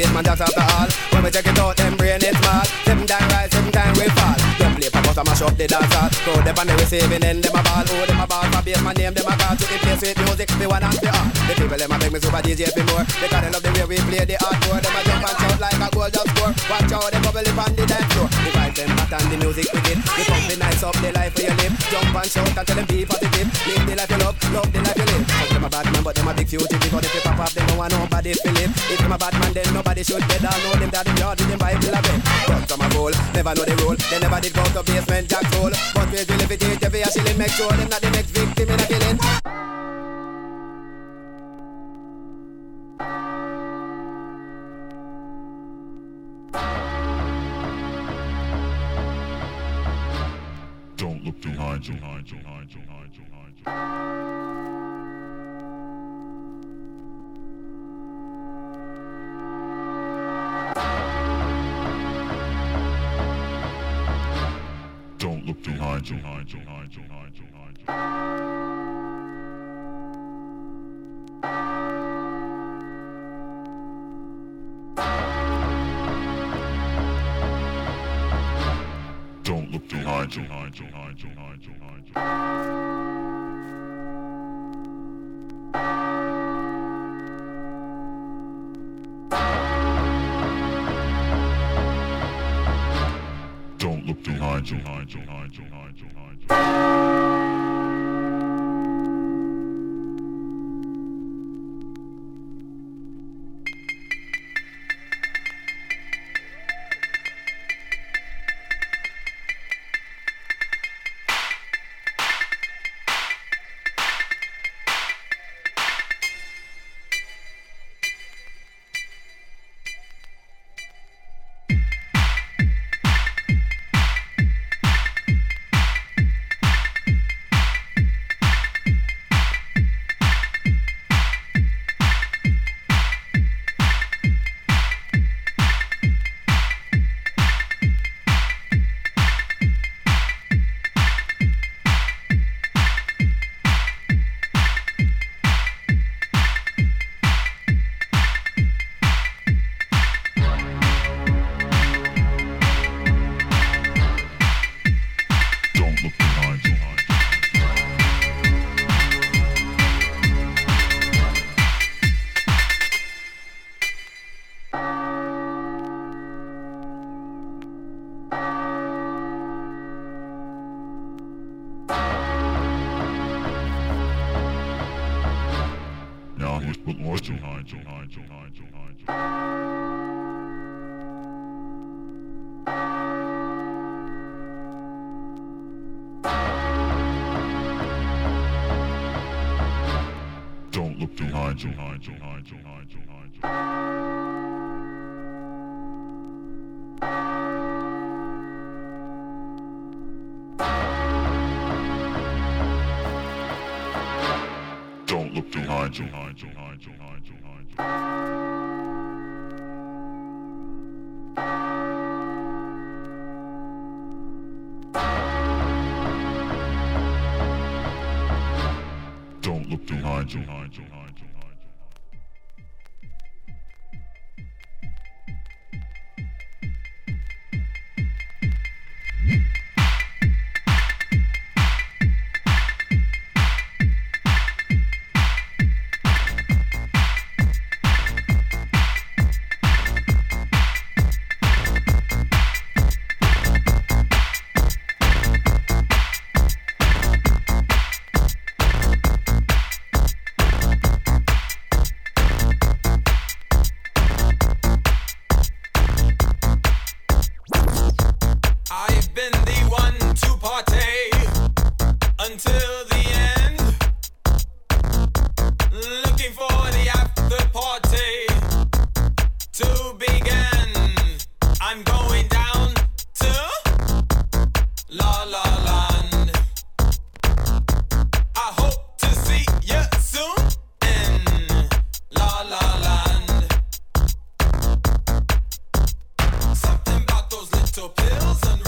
basement that's after all. When we check it out, mash up the dance hall. So them on the receiving end, them a ball. Oh, them a ball for basement name, them a call to the place with music. They want and they are. The people them a beg me super DJ for more. Because they love the way we play the hardcore. Them a jump and shout like a goal just score. Watch out, them bubble up on the dance floor. The vibe them hot and the music wicked. The pump the nice up the life for your live. Jump and shout and tell them be positive. Live the life you love, love the life you live. Cause them a bad man, but them a big future. Because if you pop off, they don't want nobody to live. If them a bad man, then nobody should dead. I know them that them yard them Bible a bed. But some a fool, never know the rule. They never did go to basement jack soul. But we it, every shilling. Make sure them not the next victim in a killing. Don't look behind you. Look behind you. Don't look. Behind you. Don't look behind you. Duplo Rádio. Don't look behind you. Pills. and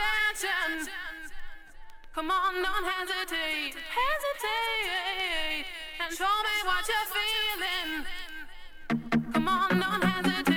your intention. Come on, don't hesitate, hesitate, and show me what you're feeling. Come on, don't hesitate,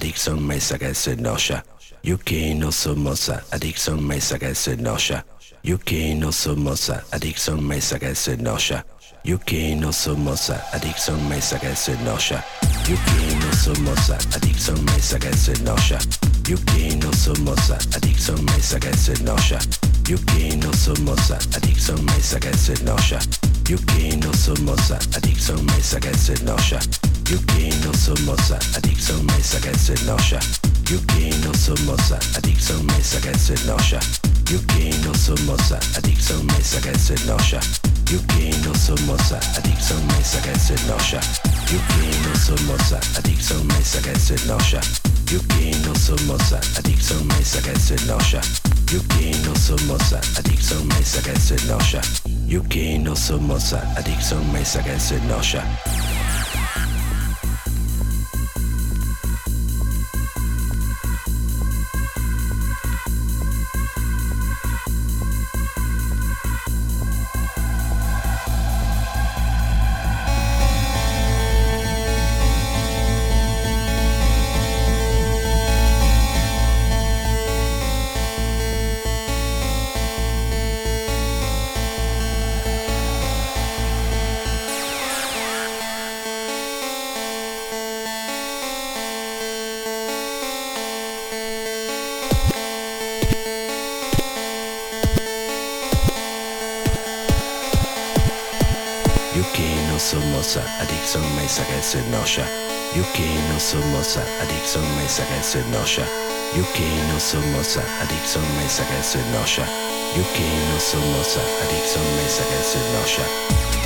addiction mesa che se noscia. Yuki no sumosa addiction mesa che se noscia. Yuki no sumosa addiction mesa che se noscia. Yuki no sumosa addiction mesa che se noscia. Yuki no sumosa addiction mesa che se noscia. Yuki no sumosa addiction mesa che se noscia. Yuki no sumosa addiction mesa che se You que no son moza, adicción me saca se noya. You que no son moza, adicción me saca se noya. You que no son moza, adicción me saca se noya. You que no son moza, adicción me saca se noya. You que no son moza, adicción me saca se noya. You que no son moza, adicción me saca se noya. You que no son moza, adicción me saca se noya. Yuki no sumosa addiction mesa che se noscia. Yuki no sumosa addiction mesa che se. Noscia. Yuki no sumosa addiction mesa che se noscia. Yuki no sumosa addiction mesa che se noscia. Yuki no sumosa addiction mesa che se noscia. Wake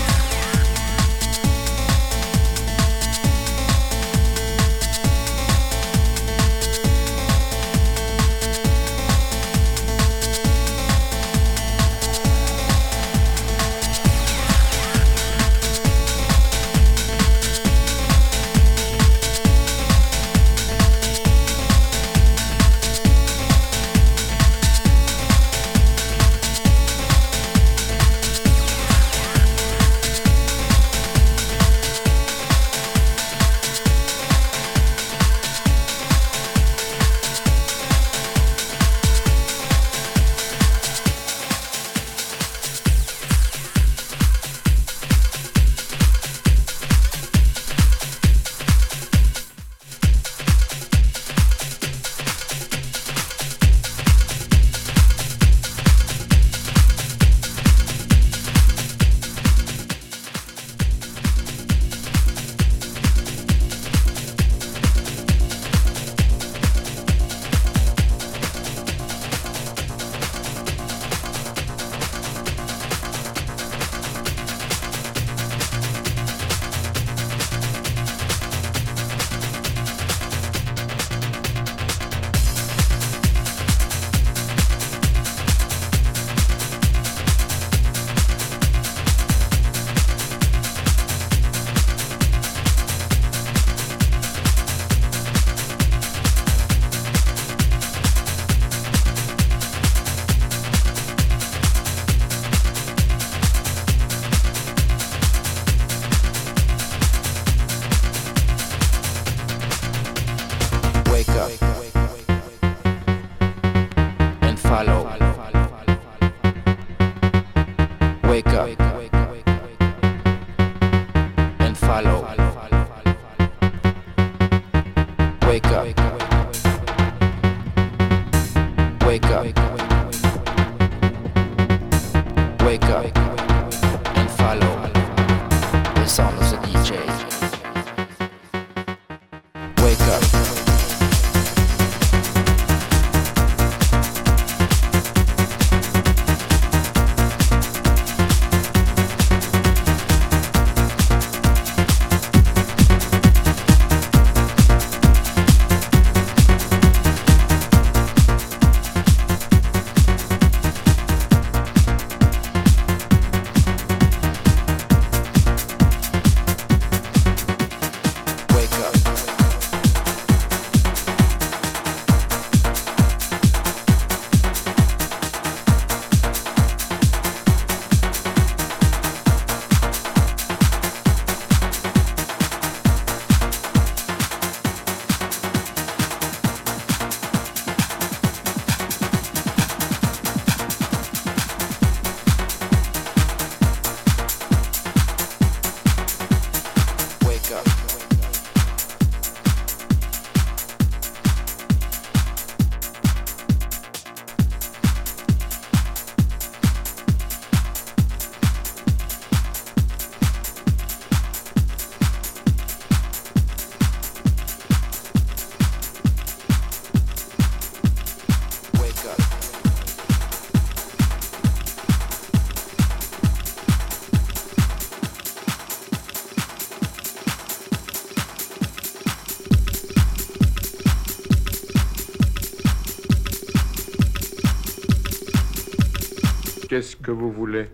que vous voulez.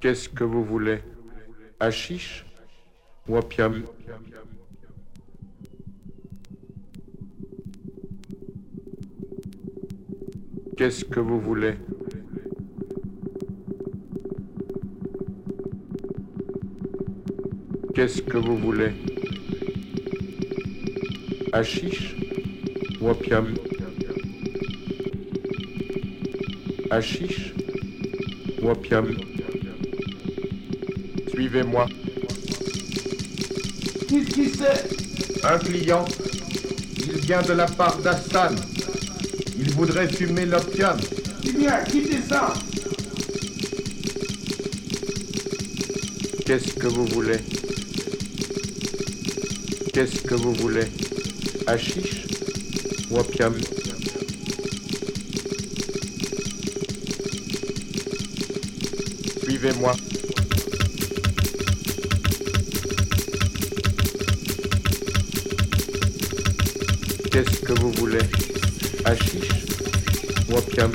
Qu'est-ce que vous voulez? Hachiche opium? Qu'est-ce que vous voulez? Qu'est-ce que vous voulez? Hachiche Hachiche ou opium Suivez-moi. Qu'est-ce qui c'est? Un client. Il vient de la part d'Astan. Il voudrait fumer l'opium. Eh bien, quittez ça? Qu'est-ce que vous voulez? Qu'est-ce que vous voulez? Hachiche ou opium Suivez-moi. Qu'est-ce que vous voulez? Hachiche ou opium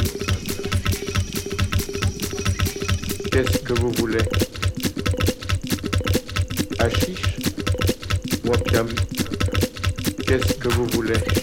Qu'est-ce que vous voulez? Hachiche ou opium Qu'est-ce que vous voulez?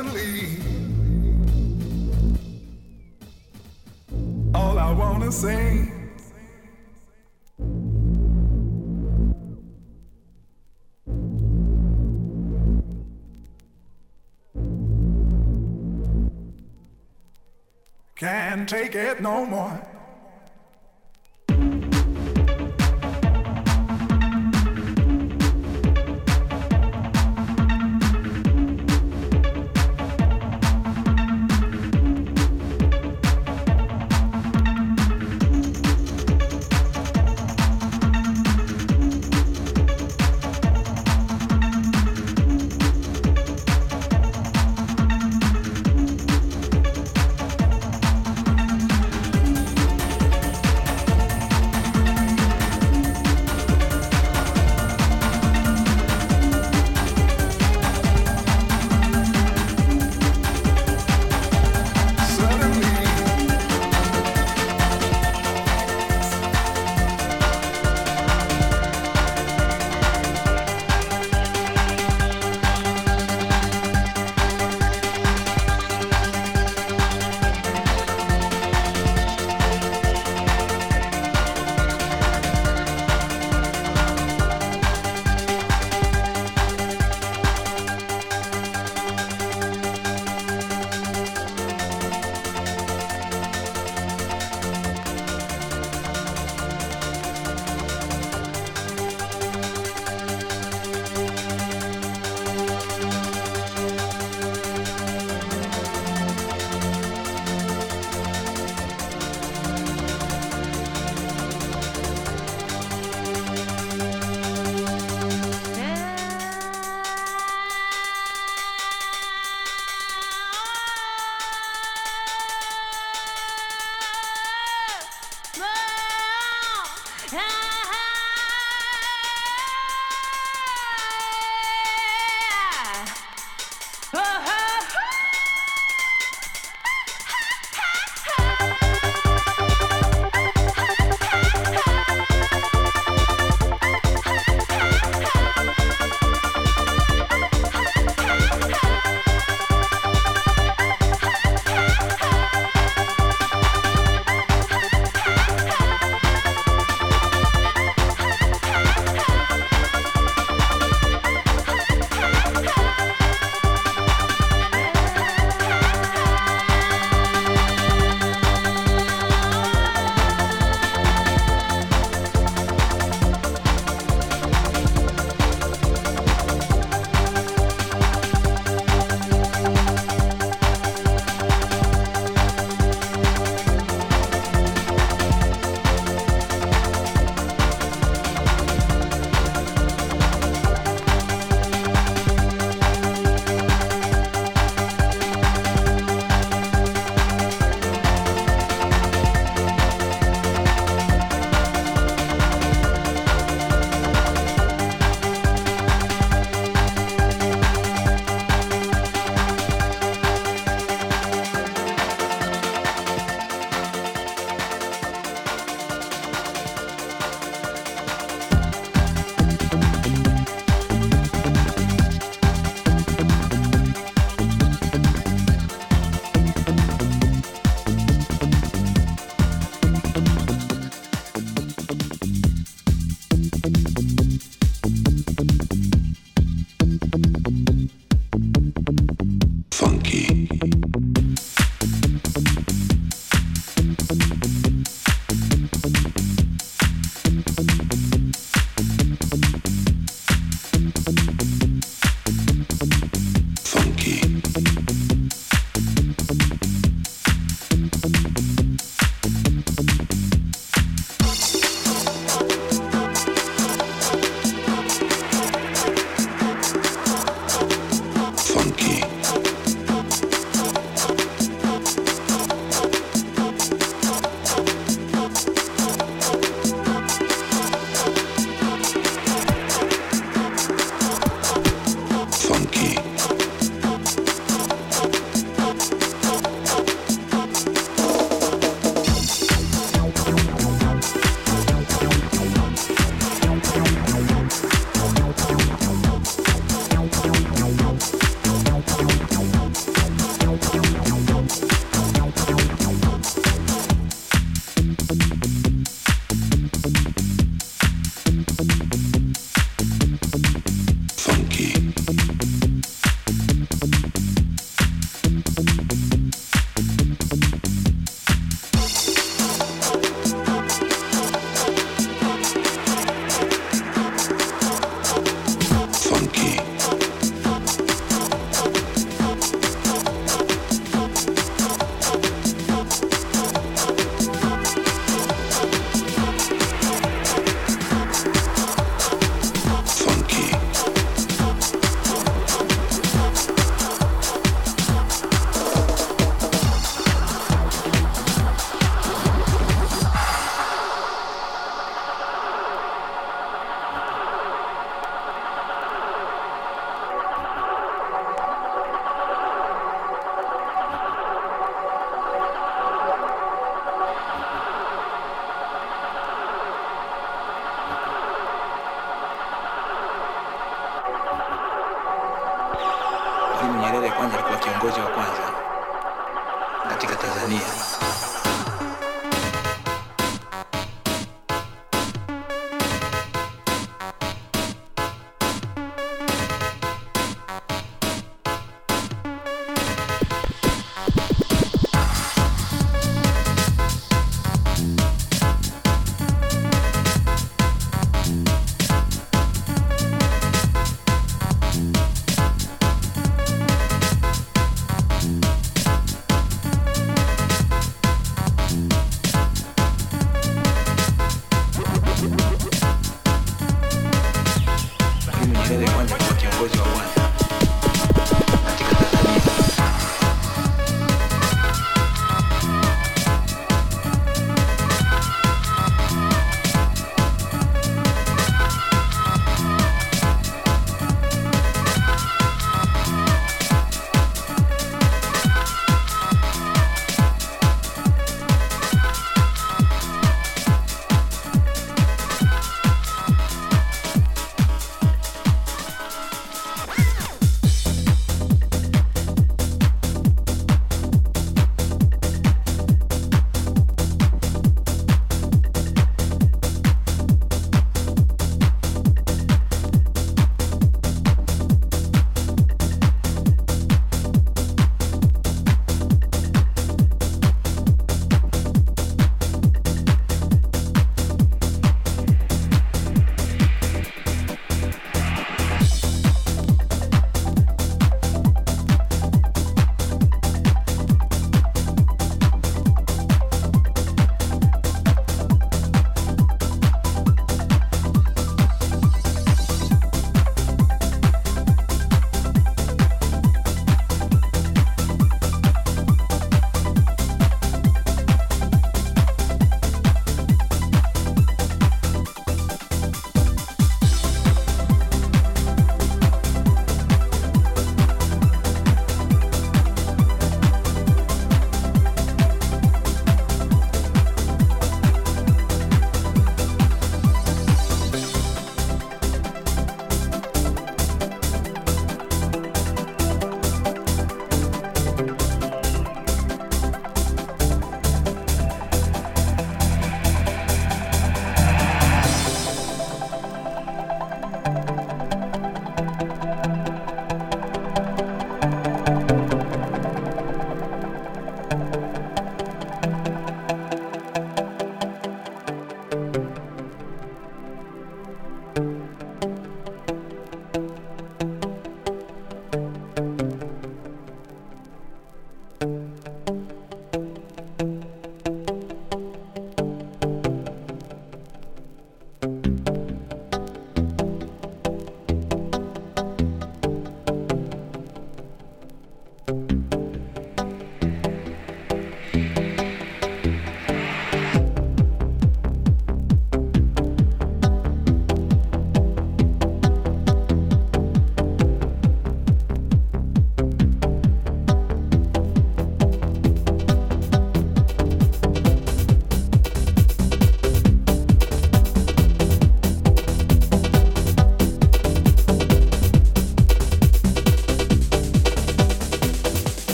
suddenly. All I wanna say. Can't take it no more.